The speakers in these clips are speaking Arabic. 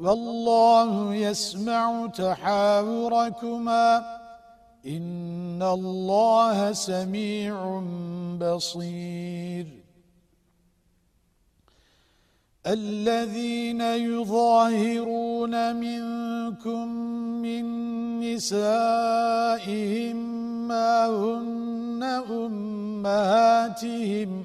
والله يسمع تحاوركما. إن الله سميع بصير. الذين يظاهرون منكم من نسائهم ما هن أمهاتهم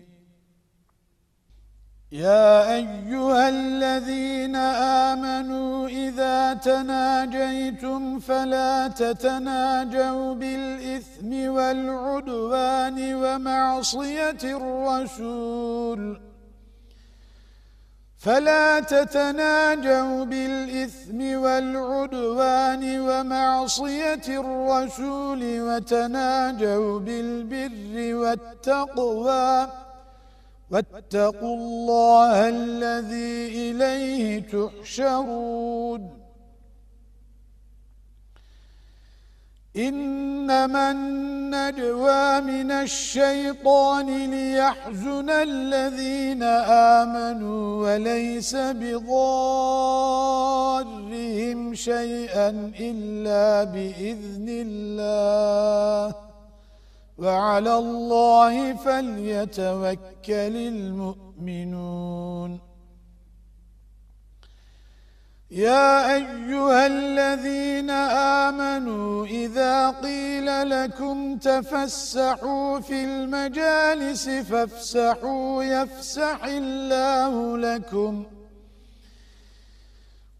يا أيها الذين آمنوا إذا تناجيتم فلا تتناجوا بالإثم والعدوان ومعصية الرسول. فلا تتناجوا بالإثم والعدوان ومعصية الرسول وتناجوا بالبر والتقوى. واتقوا الله الذي إليه تحشرون. إنما النجوى من الشيطان ليحزن الذين آمنوا وليس بضارهم شيئا إلا بإذن الله. وعلى الله فليتوكل المؤمنون. يا أيها الذين آمنوا إذا قيل لكم تفسحوا في المجالس فافسحوا يفسح الله لكم.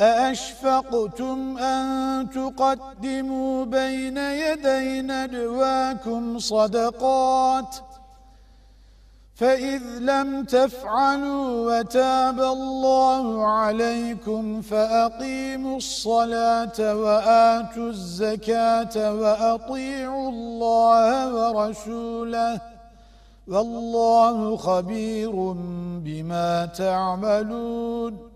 أأشفقتم أن تقدموا بين يدي ندواكم صدقات فإذ لم تفعلوا وتاب الله عليكم فأقيموا الصلاة وآتوا الزكاة وأطيعوا الله ورسوله والله خبير بما تعملون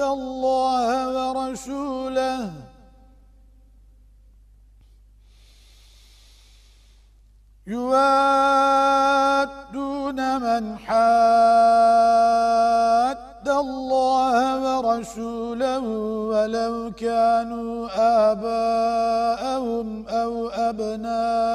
الله ورسوله. يوادون من حاد الله ورسوله ولو كانوا آباءهم أو أبناءهم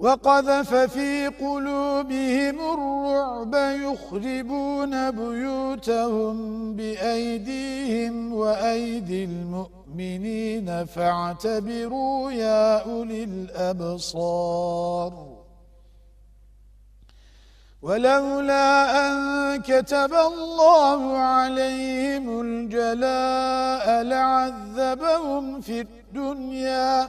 وقذف في قلوبهم الرعب يخربون بيوتهم بأيديهم وأيدي المؤمنين فاعتبروا يا أولي الأبصار. ولولا أن كتب الله عليهم الجلاء لعذبهم في الدنيا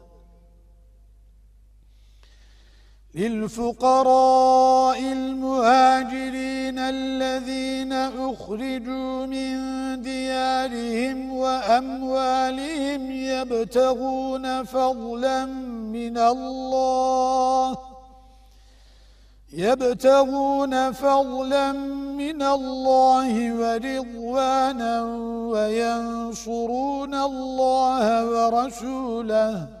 للفقراء المهاجرين الذين أخرجوا من ديارهم وأموالهم يبتغون فضلا من الله يبتغون فضلا من الله ورضوانا وينصرون الله ورسوله.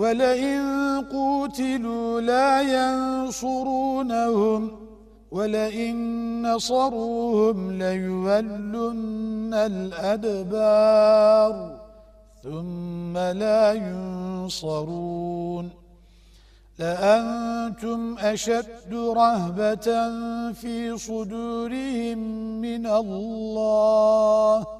ولئن قوتلوا لا ينصرونهم ولئن نصروهم ليولن الأدبار ثم لا ينصرون لأنتم أشد رهبة في صدورهم من الله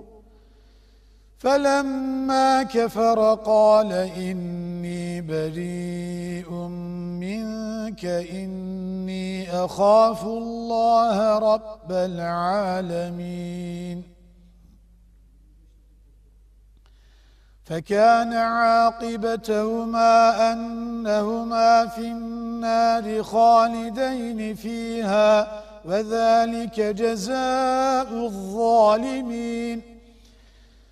فلما كفر قال إني بريء منك إني أخاف الله رب العالمين. فكان عاقبتهما أنهما في النار خالدين فيها وذلك جزاء الظالمين.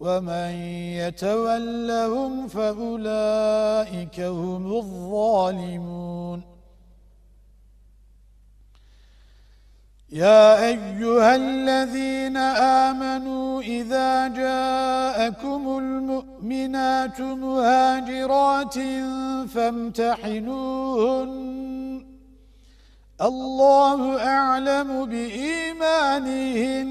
ومن يتولهم فأولئك هم الظالمون. يا أيها الذين آمنوا إذا جاءكم المؤمنات مهاجرات فامتحنوهن. الله أعلم بإيمانهن.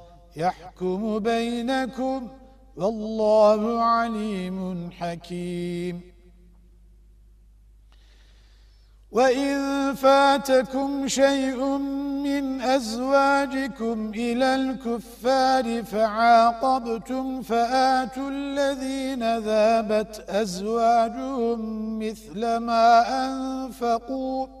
يحكم بينكم والله عليم حكيم. وَإِن فَاتَكُمْ شَيْءٌ مِّنْ أَزْوَاجِكُمْ إِلَى الْكُفَّارِ فَعَاقَبْتُمْ فَآتُوا الَّذِينَ ذَابَتْ أَزْوَاجُهُمْ مِثْلَ مَا أَنفَقُوا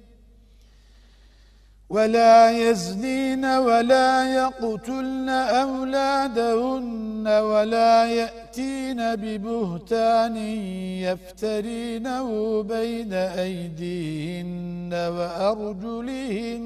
ولا يزنين ولا يقتلن أولادهن ولا يأتين ببهتان يفترينه بين أيديهن وأرجلهن.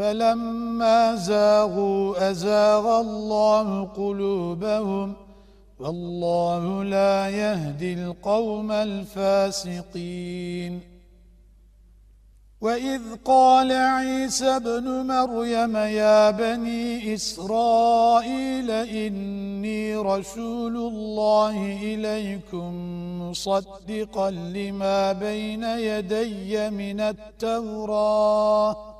فلما زاغوا أزاغ الله قلوبهم والله لا يهدي القوم الفاسقين. وإذ قال عيسى بن مريم يا بني إسرائيل إني رسول الله إليكم مصدقا لما بين يدي من التوراة.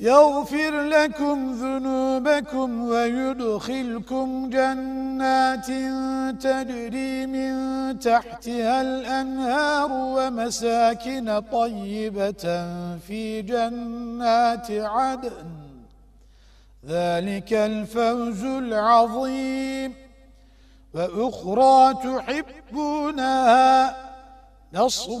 يغفر لكم ذنوبكم ويدخلكم جنات تجري من تحتها الأنهار ومساكن طيبة في جنات عدن. ذلك الفوز العظيم. وأخرى تحبونها نصر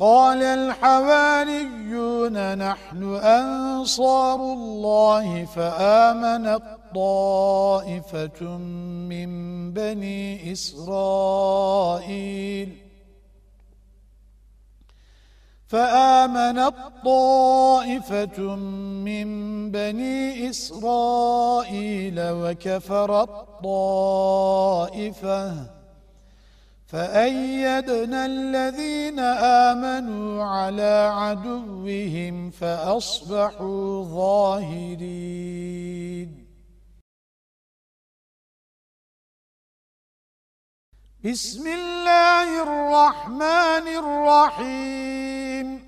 قال الحواريون نحن أنصار الله فآمنت طائفة من بني إسرائيل. فآمنت طائفة من بني إسرائيل وكفرت طائفة فأيدنا الذين آمنوا على عدوهم فأصبحوا ظاهرين. بسم الله الرحمن الرحيم.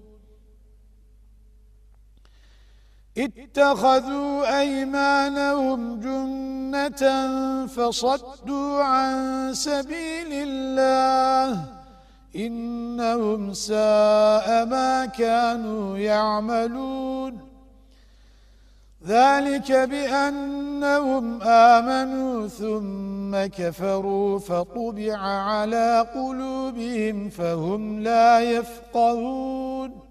اتخذوا أيمانهم جنة فصدوا عن سبيل الله إنهم ساء ما كانوا يعملون. ذلك بأنهم آمنوا ثم كفروا فطبع على قلوبهم فهم لا يفقهون.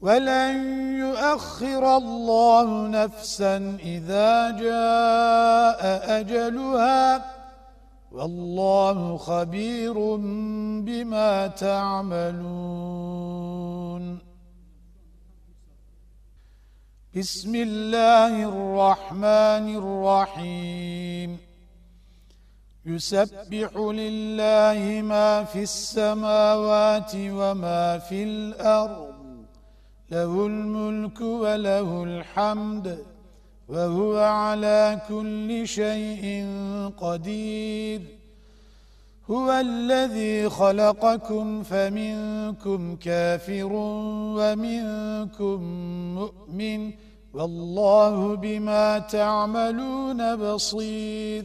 ولن يؤخر الله نفسا إذا جاء أجلها والله خبير بما تعملون. بسم الله الرحمن الرحيم. يسبح لله ما في السماوات وما في الأرض. له الملك وله الحمد وهو على كل شيء قدير. هو الذي خلقكم فمنكم كافر ومنكم مؤمن والله بما تعملون بصير.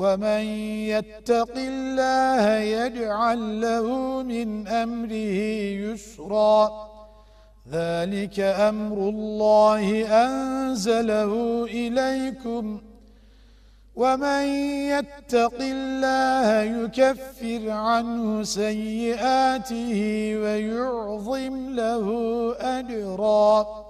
ومن يتق الله يجعل له من أمره يسرا. ذلك أمر الله أنزله إليكم. ومن يتق الله يكفر عنه سيئاته ويعظم له أجراً.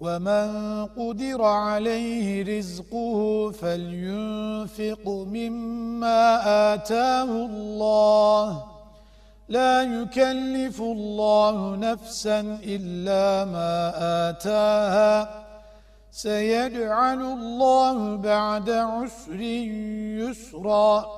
ومن قدر عليه رزقه فلينفق مما آتاه الله لا يكلف الله نفسا إلا ما آتاها سيجعل الله بعد عسر يسرا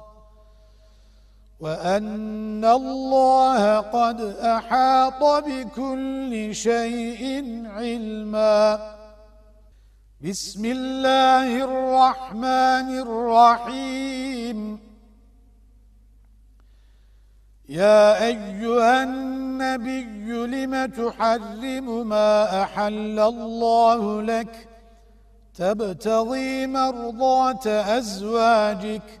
وأن الله قد أحاط بكل شيء علما. بسم الله الرحمن الرحيم. يا أيها النبي لم تحرم ما أحل الله لك؟ تبتغي مرضات أزواجك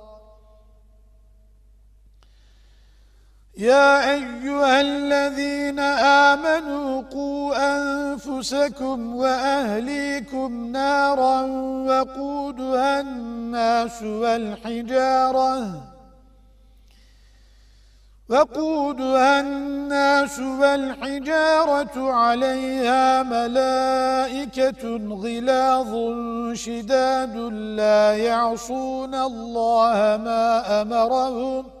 يا أيها الذين آمنوا قوا أنفسكم وأهليكم نارا وقودها الناس والحجارة وقودها الناس والحجارة عليها ملائكة غلاظ شداد لا يعصون الله ما أمرهم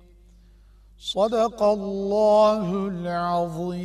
صدق الله العظيم.